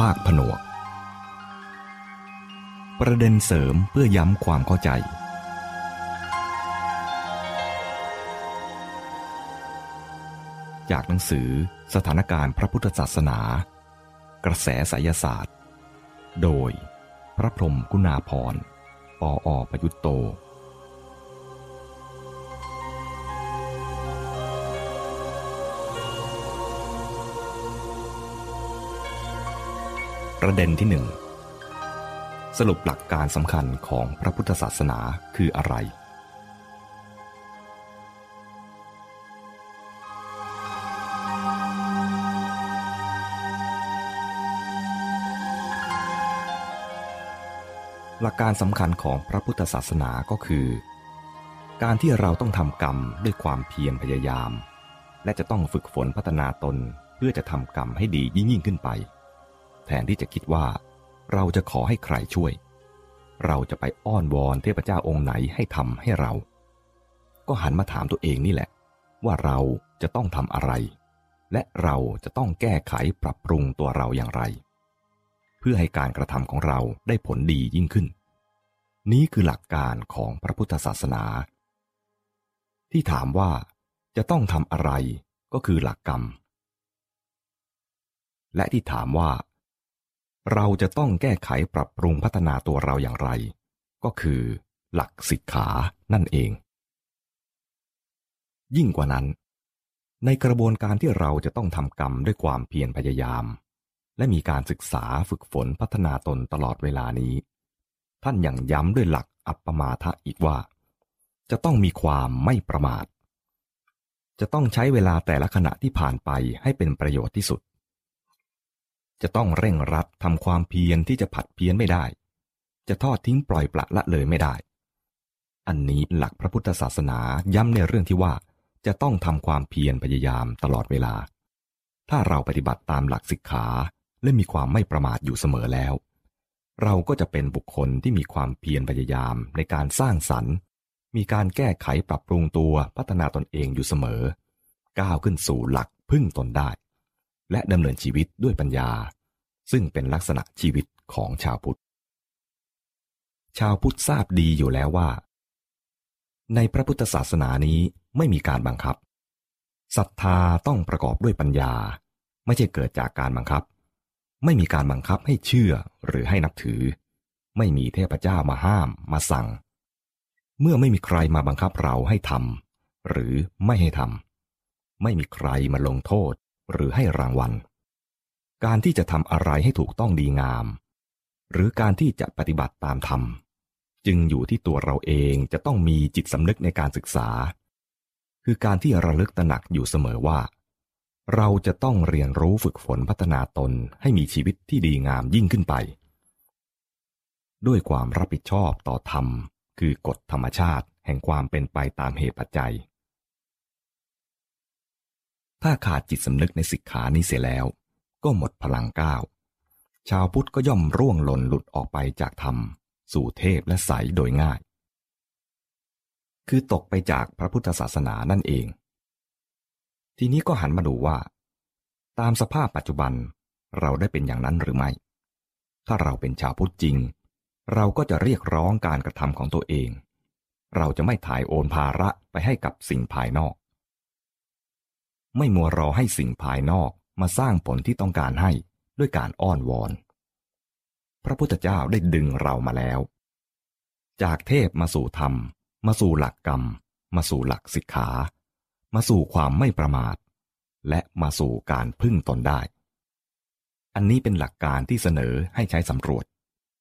ภาคผนวก ประเด็นเสริมเพื่อย้ำความเข้าใจ จากหนังสือสถานการณ์พระพุทธศาสนา กระแสไสยศาสตร์ โดยพระพรมกุณาพรปออประยุตโต ประเด็นที่หนึ่งสรุปหลักการสำคัญของพระพุทธศาสนาคืออะไร หลักการสำคัญของพระพุทธศาสนาก็คือ การที่เราต้องทำกรรมด้วยความเพียรพยายาม และจะต้องฝึกฝนพัฒนาตนเพื่อจะทำกรรมให้ดียิ่งยิ่งขึ้นไป แทนที่จะคิดว่า เราจะขอให้ใครช่วย เราจะไปอ้อนวอนเทพเจ้าองค์ไหนให้ทำให้เรา ก็หันมาถามตัวเองนี่แหละ ว่าเราจะต้องทำอะไร และเราจะต้องแก้ไขปรับปรุงตัวเราอย่างไร เพื่อให้การกระทำของเราได้ผลดียิ่งขึ้น นี้คือหลักการของพระพุทธศาสนา ที่ถามว่าจะต้องทำอะไรก็คือหลักกรรม และที่ถามว่า เราจะต้องแก้ไขปรับปรุงพัฒนาตัวเราอย่างไร ก็คือหลักสิกขานั่นเอง ยิ่งกว่านั้น ในกระบวนการที่เราจะต้องทำกรรมด้วยความเพียรพยายาม และมีการศึกษาฝึกฝนพัฒนาตนตลอดเวลานี้ ท่านยังย้ำด้วยหลักอัปปมาทะอีกว่า จะต้องมีความไม่ประมาท จะต้องใช้เวลาแต่ละขณะที่ผ่านไปให้เป็นประโยชน์ที่สุด จะต้องเร่งรัดทำความเพียรที่จะผัดเพี้ยนไม่ได้ จะทอดทิ้งปล่อยปละละเลยไม่ได้ อันนี้หลักพระพุทธศาสนาย้ำในเรื่องที่ว่า จะต้องทำความเพียรพยายามตลอดเวลา ถ้าเราปฏิบัติตามหลักสิกขาและมีความไม่ประมาทอยู่เสมอแล้ว เราก็จะเป็นบุคคลที่มีความเพียรพยายามในการสร้างสรรค์ มีการแก้ไขปรับปรุงตัวพัฒนาตนเองอยู่เสมอ ก้าวขึ้นสู่หลักพึ่งตนได้ และดำเนินชีวิตด้วยปัญญา ซึ่งเป็นลักษณะชีวิตของชาวพุทธ ชาวพุทธทราบดีอยู่แล้วว่า ในพระพุทธศาสนานี้ไม่มีการบังคับศรัทธาต้องประกอบด้วยปัญญา ไม่ใช่เกิดจากการบังคับ ไม่มีการบังคับให้เชื่อหรือให้นับถือ ไม่มีเทพเจ้ามาห้ามมาสั่ง เมื่อไม่มีใครมาบังคับเราให้ทำหรือไม่ให้ทำไม่มีใครมาลงโทษ หรือให้รางวัล การที่จะทำอะไรให้ถูกต้องดีงาม หรือการที่จะปฏิบัติตามธรรม จึงอยู่ที่ตัวเราเองจะต้องมีจิตสำนึกในการศึกษา คือการที่ระลึกตระหนักอยู่เสมอว่า เราจะต้องเรียนรู้ฝึกฝนพัฒนาตนให้มีชีวิตที่ดีงามยิ่งขึ้นไป ด้วยความรับผิดชอบต่อธรรมคือกฎธรรมชาติแห่งความเป็นไปตามเหตุปัจจัย ถ้าขาดจิตสำนึกในสิกขานี้เสียแล้ว ก็หมดพลังก้าวชาวพุทธก็ย่อมร่วงหล่นหลุดออกไปจากธรรม สู่เทพและใสโดยง่าย คือตกไปจากพระพุทธศาสนานั่นเอง ทีนี้ก็หันมาดูว่า ตามสภาพปัจจุบันเราได้เป็นอย่างนั้นหรือไม่ ถ้าเราเป็นชาวพุทธจริง เราก็จะเรียกร้องการกระทำของตัวเอง เราจะไม่ถ่ายโอนภาระไปให้กับสิ่งภายนอก ไม่มัวรอให้สิ่งภายนอกมาสร้างผลที่ต้องการให้ด้วยการอ้อนวอน พระพุทธเจ้าได้ดึงเรามาแล้ว จากเทพมาสู่ธรรม มาสู่หลักกรรม มาสู่หลักสิกขา มาสู่ความไม่ประมาท และมาสู่การพึ่งตนได้ อันนี้เป็นหลักการที่เสนอให้ใช้สำรวจ